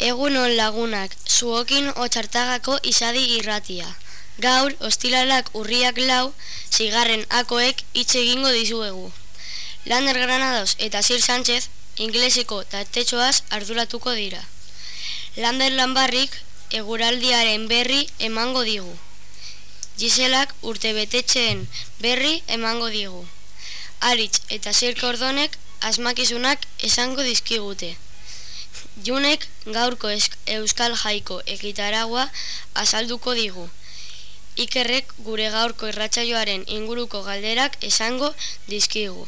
Egunon lagunak, zuokin otxartagako izadi irratia. Gaur, ostilalak urriak lau, zigarren akoek hitz egingo dizuegu. Lander Granados eta Sir Sánchez, inglesiko tatetxoaz arduratuko dira. Lander Lambarrik, eguraldiaren berri emango digu. Giselak urte betetxeen berri emango digu. Aritz eta Sir Kordonek asmakizunak esango dizkigute. Junek gaurko euskal jaiko ekitaragua azalduko digu. Ikerrek gure gaurko irratsaioaren inguruko galderak esango dizkigu.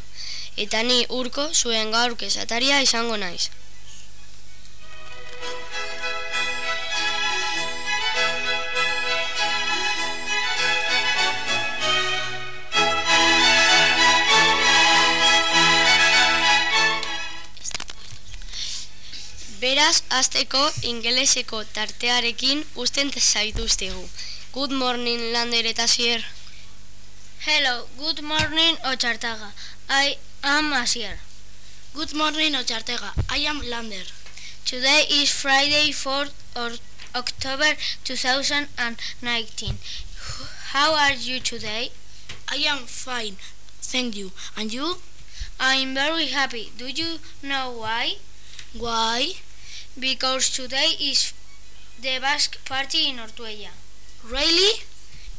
Eta ni urko zuen gaurko esataria izango naiz. Beraz, azteko ingeleseko tartearekin usten zaituztegu. Good morning, Lander eta Asier. Hello, good morning, Ochartaga. I am Asier. Good morning, Ochartaga. I am Lander. Today is Friday, 4th of October 2019. How are you today? I am fine, thank you. And you? I'm very happy. Do you know why? Why? Because today is the Basque party in Ortuella. Really?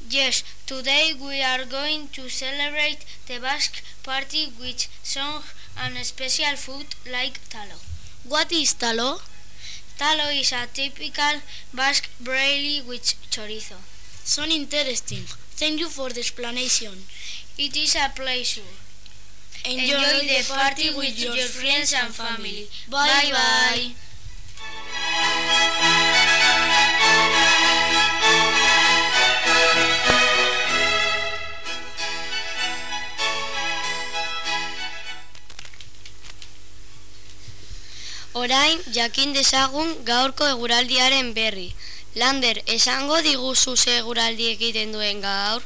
Yes, today we are going to celebrate the Basque party with song and special food like talo. What is talo? Talo is a typical Basque braille with chorizo. So interesting. Thank you for the explanation. It is a pleasure. Enjoy, Enjoy the party with your friends and family. Bye bye. Orain, jakin dezagun gaurko eguraldiaren berri. Lander, esango diguzu ze eguraldi egiten duen gaur?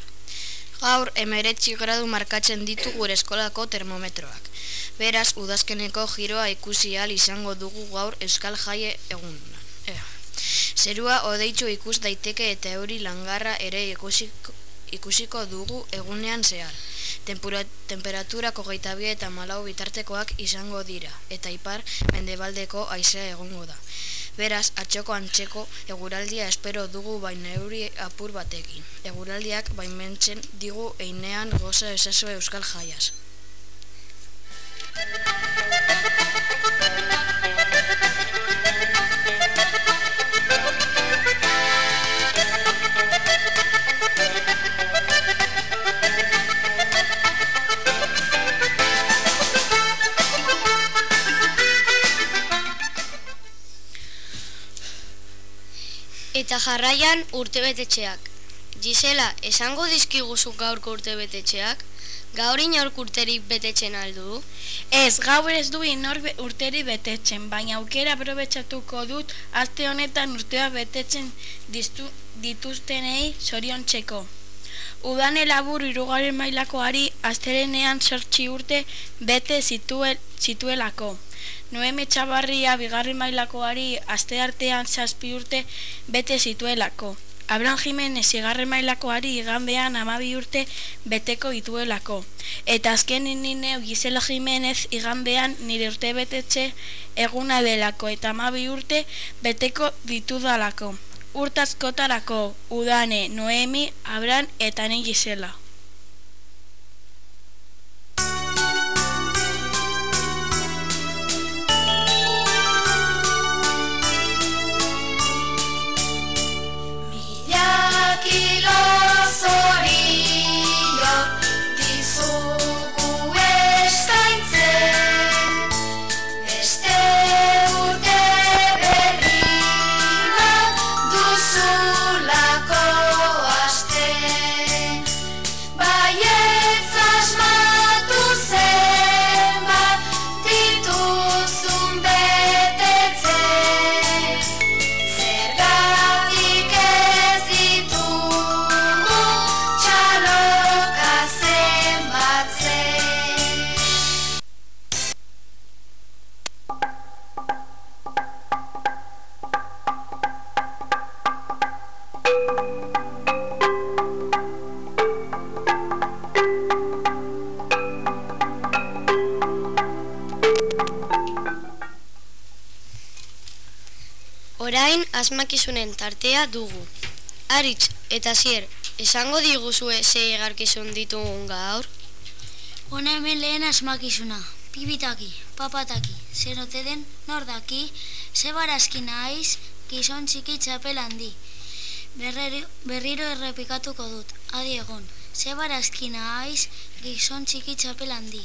Gaur, emeretzi gradu markatzen ditu gure eskolako termometroak. Beraz, udazkeneko giroa ikusi ahal izango dugu gaur euskal jaie egun. Zerua odeitzu ikus daiteke eta euri langarra ere ikusiko, ikusiko dugu egunean zehar. Tempura, temperaturako gaitabi eta malau bitartekoak izango dira, eta ipar mendebaldeko aizea egongo da. Beraz, atxoko antxeko eguraldia espero dugu baina euri apur batekin. Eguraldiak baimentzen digu einean goza esazue euskal jaiaz. Jarraian urtebetetxeak. Gisela, esango dizkiguzu gaurko urtebetetxeak? Gaur inork urterik betetzen aldu? Ez, gaur ez du inor urteri betetzen, baina aukera aprobetsatuko dut aste honetan urtea betetzen diztu, dituztenei sorion txeko. Udane labur irugaren mailakoari asterenean sortxi urte bete zituel, zituelako. Noeme txabarria bigarren mailakoari aste artean zazpi urte bete zituelako. Abraham Jimenez igarren mailakoari iganbean amabi urte beteko dituelako. Eta azken nine Gisela Jimenez iganbean nire urte betetxe eguna delako eta amabi urte beteko ditudalako. Urtazkotarako Udane, Noemi, Abraham eta ni Gisela. Orain asmakizunen tartea dugu. Aritz eta zier, esango diguzue ze egarkizun ditugun gaur? Hona hemen lehen asmakizuna. Pibitaki, papataki, zerote den nordaki, ze barazki naiz, gizon txiki txapel handi. Berrero, berriro errepikatuko dut, adi egon. Ze barazki naiz, gizon txiki txapel handi.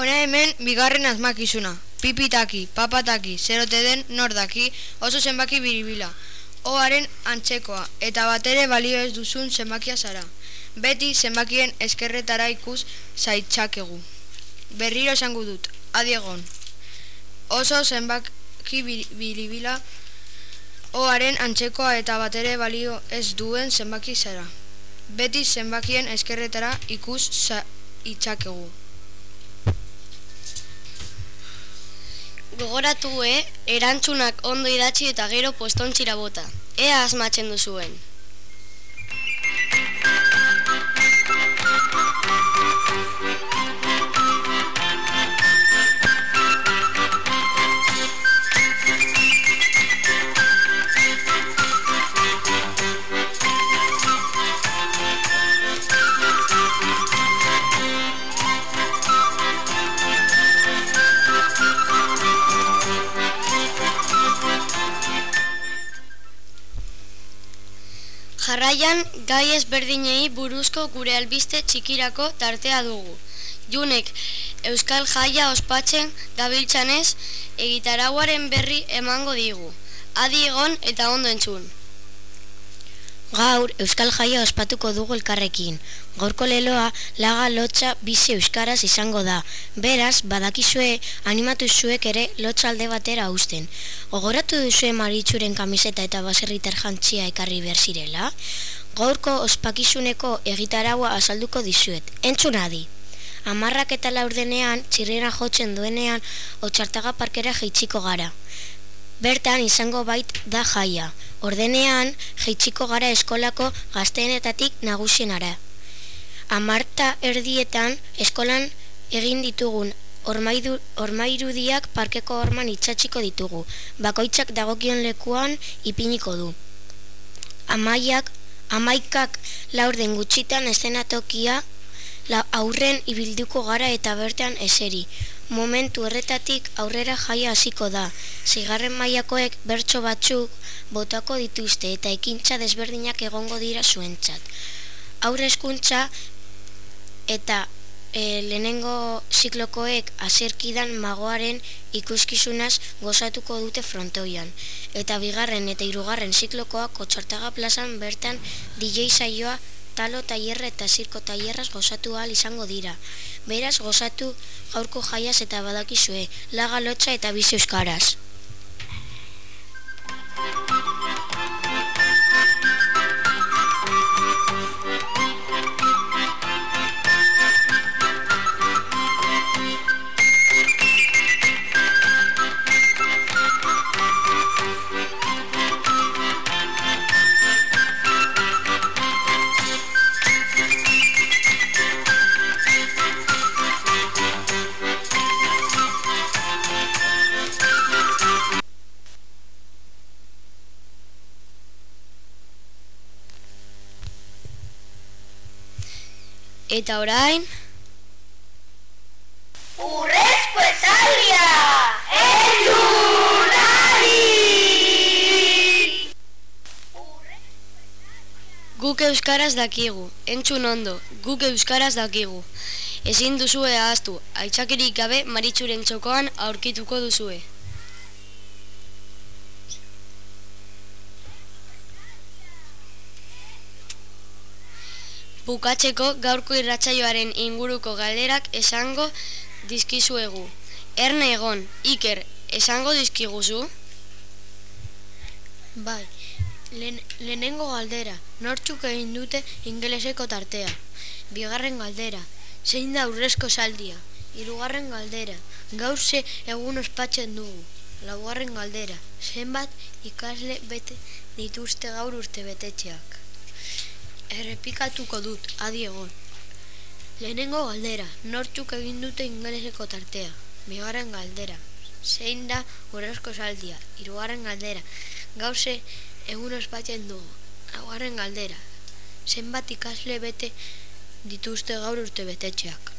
Hona hemen bigarren asmakizuna. Pipitaki, papataki, zerote den nordaki, oso zenbaki biribila. Oaren antzekoa, eta batere balio ez duzun zenbakia zara. Beti zenbakien eskerretara ikus zaitzakegu. Berriro esango dut, adiegon. Oso zenbaki bi- biribila, oaren antzekoa eta batere balio ez duen zenbaki zara. Beti zenbakien eskerretara ikus zaitzakegu. Gogoratue, erantzunak ondo idatzi eta gero postontzira bota. Ea asmatzen duzuen. Jarraian, gai ezberdinei buruzko gure albiste txikirako tartea dugu. Junek, Euskal Jaia ospatzen gabiltzanez, egitarauaren berri emango digu. Adi egon eta ondo entzun. Gaur Euskal Jaia ospatuko dugu elkarrekin. Gaurko leloa laga lotxa bizi euskaraz izango da. Beraz, badakizue animatu zuek ere lotxa alde batera uzten. Gogoratu duzue maritxuren kamiseta eta baserritar jantzia ekarri behar zirela? Gaurko ospakizuneko egitaraua azalduko dizuet. Entzun adi. Amarrak eta laurdenean, txirrera jotzen duenean, otxartaga parkera jeitsiko gara. Bertan izango bait da jaia. Ordenean, jeitsiko gara eskolako gazteenetatik nagusienara. Amarta erdietan, eskolan egin ditugun ormaidu, ormairudiak parkeko orman itxatxiko ditugu. Bakoitzak dagokion lekuan ipiniko du. Amaiak, amaikak laurden gutxitan estenatokia la, aurren ibilduko gara eta bertan eseri. Momentu erretatik aurrera jaia hasiko da. Zigarren mailakoek bertso batzuk botako dituzte eta ekintza desberdinak egongo dira zuentzat. Aurre eskuntza eta e, lehenengo ziklokoek azerkidan magoaren ikuskizunaz gozatuko dute frontoian. Eta bigarren eta hirugarren ziklokoa kotxartaga plazan bertan DJ saioa talo tailerra eta zirko tailerraz gozatu ahal izango dira. Beraz gozatu gaurko jaiaz eta badakizue, laga lotxa eta bizi euskaraz. Eta orain, Urrezko esaldia! guk euskaraz dakigu, entzun ondo, guk euskaraz dakigu. Ezin duzue ahaztu, aitzakirik gabe maritxuren txokoan aurkituko duzue. Bukatzeko gaurko irratsaioaren inguruko galderak esango dizkizuegu. Erne egon, Iker, esango dizkiguzu? Bai, lehen, lehenengo galdera, nortzuk egin dute ingeleseko tartea. Bigarren galdera, zein da aurrezko saldia. Hirugarren galdera, gaur ze egun ospatzen dugu. Laugarren galdera, zenbat ikasle bete dituzte gaur urte betetxeak. Errepikatuko dut, adi egon. Lehenengo galdera, nortzuk egin dute ingeleseko tartea. Bigarren galdera, zein da urrezko saldia. Hirugarren galdera, gauze egun ospatzen dugu. Laugarren galdera, zenbat ikasle bete dituzte gaur urte betetxeak.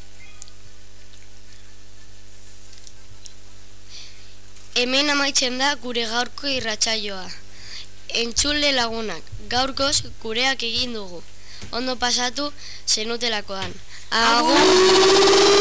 Hemen amaitzen da gure gaurko irratsaioa. Entzule lagunak, gaurkoz gureak egin dugu. Ondo pasatu zenutelakoan. Agur!